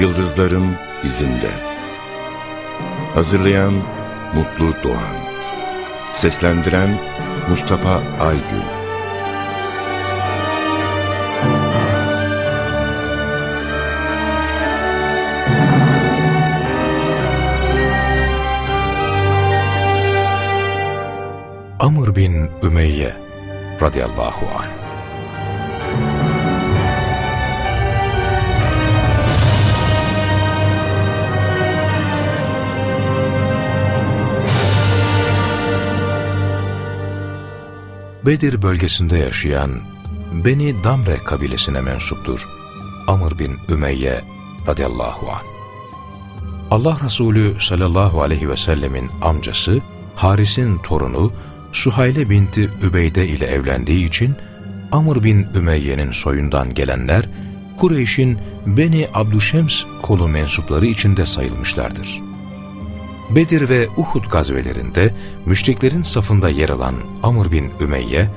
Yıldızların izinde. Hazırlayan Mutlu Doğan. Seslendiren Mustafa Aygün. Amr bin Ümeyye radıyallahu anh Bedir bölgesinde yaşayan Beni Damre kabilesine mensuptur. Amr bin Ümeyye radıyallahu anh. Allah Resulü sallallahu aleyhi ve sellemin amcası Haris'in torunu Suhayle binti Übeyde ile evlendiği için Amr bin Ümeyye'nin soyundan gelenler Kureyş'in Beni Abdüşems kolu mensupları içinde sayılmışlardır. Bedir ve Uhud gazvelerinde müşriklerin safında yer alan Amr bin Ümeyye,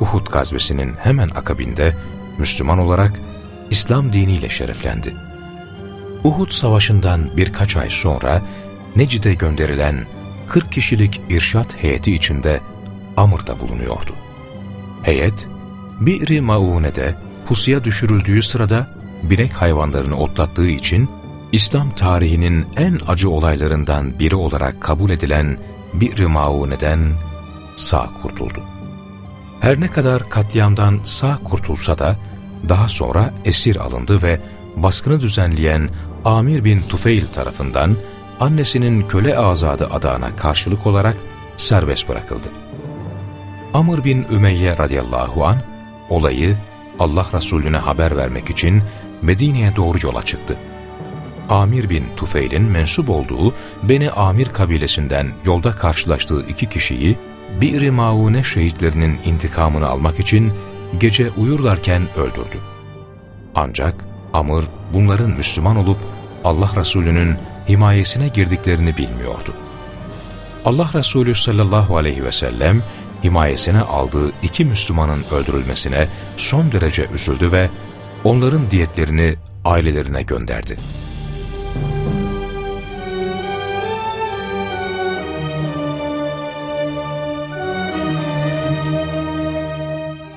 Uhud gazvesinin hemen akabinde Müslüman olarak İslam diniyle şereflendi. Uhud savaşından birkaç ay sonra Necid'e gönderilen 40 kişilik irşat heyeti içinde Amr da bulunuyordu. Heyet, Bir-i Maune'de pusuya düşürüldüğü sırada binek hayvanlarını otlattığı için İslam tarihinin en acı olaylarından biri olarak kabul edilen Bir-i Maune'den sağ kurtuldu. Her ne kadar katliamdan sağ kurtulsa da daha sonra esir alındı ve baskını düzenleyen Amir bin Tufeil tarafından annesinin köle azadı adağına karşılık olarak serbest bırakıldı. Amr bin Ümeyye radıyallahu an olayı Allah Resulüne haber vermek için Medine'ye doğru yola çıktı. Amir bin Tufeil'in mensup olduğu Beni Amir kabilesinden yolda karşılaştığı iki kişiyi Bir-i Maune şehitlerinin intikamını almak için gece uyurlarken öldürdü. Ancak Amr bunların Müslüman olup Allah Resulü'nün himayesine girdiklerini bilmiyordu. Allah Resulü sallallahu aleyhi ve sellem himayesine aldığı iki Müslümanın öldürülmesine son derece üzüldü ve onların diyetlerini ailelerine gönderdi.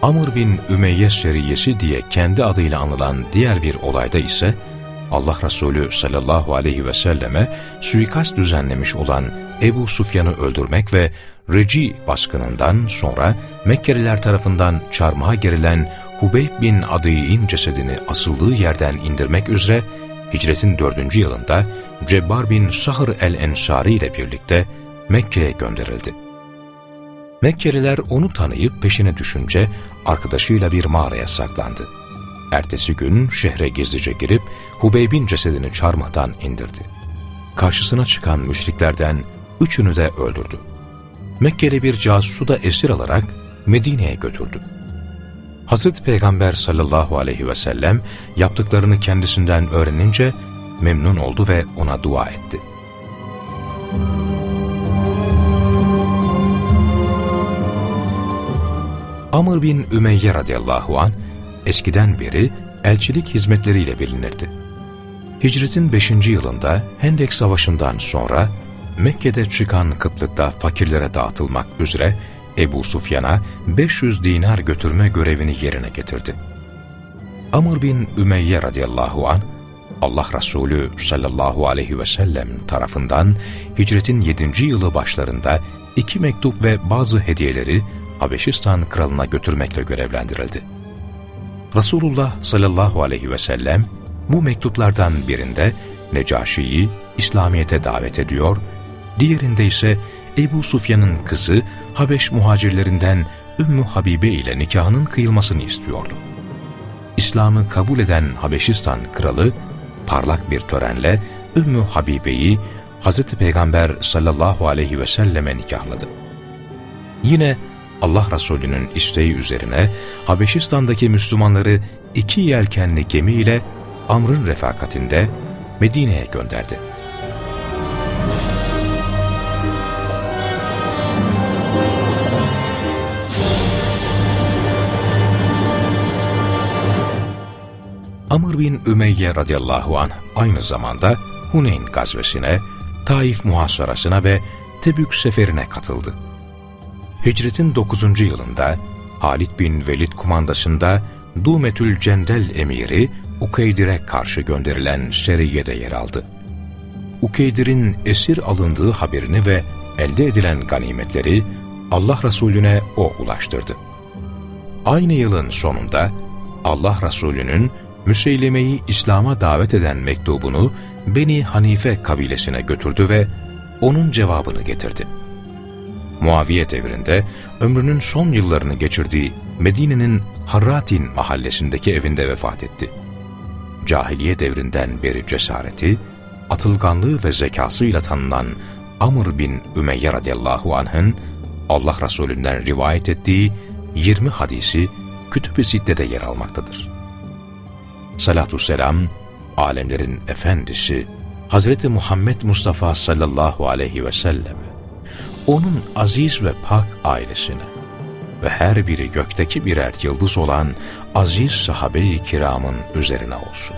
Amr bin Ümeyye seriyesi diye kendi adıyla anılan diğer bir olayda ise Allah Resulü sallallahu aleyhi ve selleme suikast düzenlemiş olan Ebu Sufyan'ı öldürmek ve Reci baskınından sonra Mekkeliler tarafından çarmıha gerilen Hubeyb bin Adi'in cesedini asıldığı yerden indirmek üzere hicretin dördüncü yılında Cebbar bin Sahr el-Ensari ile birlikte Mekke'ye gönderildi. Mekkeliler onu tanıyıp peşine düşünce arkadaşıyla bir mağaraya saklandı. Ertesi gün şehre gizlice girip Hubeyb'in cesedini çarmıhtan indirdi. Karşısına çıkan müşriklerden üçünü de öldürdü. Mekkeli bir casusu da esir alarak Medine'ye götürdü. Hazreti Peygamber sallallahu aleyhi ve sellem yaptıklarını kendisinden öğrenince memnun oldu ve ona dua etti. Amr bin Ümeyye radıyallahu an eskiden beri elçilik hizmetleriyle bilinirdi. Hicretin 5. yılında Hendek Savaşı'ndan sonra Mekke'de çıkan kıtlıkta fakirlere dağıtılmak üzere Ebu Sufyan'a 500 dinar götürme görevini yerine getirdi. Amr bin Ümeyye radıyallahu an Allah Resulü sallallahu aleyhi ve sellem tarafından hicretin 7. yılı başlarında iki mektup ve bazı hediyeleri Habeşistan kralına götürmekle görevlendirildi. Resulullah sallallahu aleyhi ve sellem bu mektuplardan birinde Necaşi'yi İslamiyet'e davet ediyor, diğerinde ise Ebu Sufyan'ın kızı Habeş muhacirlerinden Ümmü Habibe ile nikahının kıyılmasını istiyordu. İslam'ı kabul eden Habeşistan kralı parlak bir törenle Ümmü Habibe'yi Hz. Peygamber sallallahu aleyhi ve selleme nikahladı. Yine Allah Resulü'nün isteği üzerine Habeşistan'daki Müslümanları iki yelkenli gemiyle Amr'ın refakatinde Medine'ye gönderdi. Amr bin Ümeyye radıyallahu anh aynı zamanda Huneyn gazvesine, Taif muhasarasına ve Tebük seferine katıldı. Hicretin 9. yılında Halid bin Velid kumandasında Dumetül Cendel emiri Ukeydir'e karşı gönderilen seriyede yer aldı. Ukeydir'in esir alındığı haberini ve elde edilen ganimetleri Allah Resulüne o ulaştırdı. Aynı yılın sonunda Allah Resulü'nün Müseyleme'yi İslam'a davet eden mektubunu Beni Hanife kabilesine götürdü ve onun cevabını getirdi. Muaviye devrinde ömrünün son yıllarını geçirdiği Medine'nin Harratin mahallesindeki evinde vefat etti. Cahiliye devrinden beri cesareti, atılganlığı ve zekasıyla tanınan Amr bin Ümeyye radıyallahu anh'ın Allah Resulü'nden rivayet ettiği 20 hadisi Kütüb-i Sitte'de yer almaktadır. Salatü selam, alemlerin efendisi Hazreti Muhammed Mustafa sallallahu aleyhi ve selleme, onun aziz ve pak ailesine ve her biri gökteki birer yıldız olan aziz sahabe-i kiramın üzerine olsun.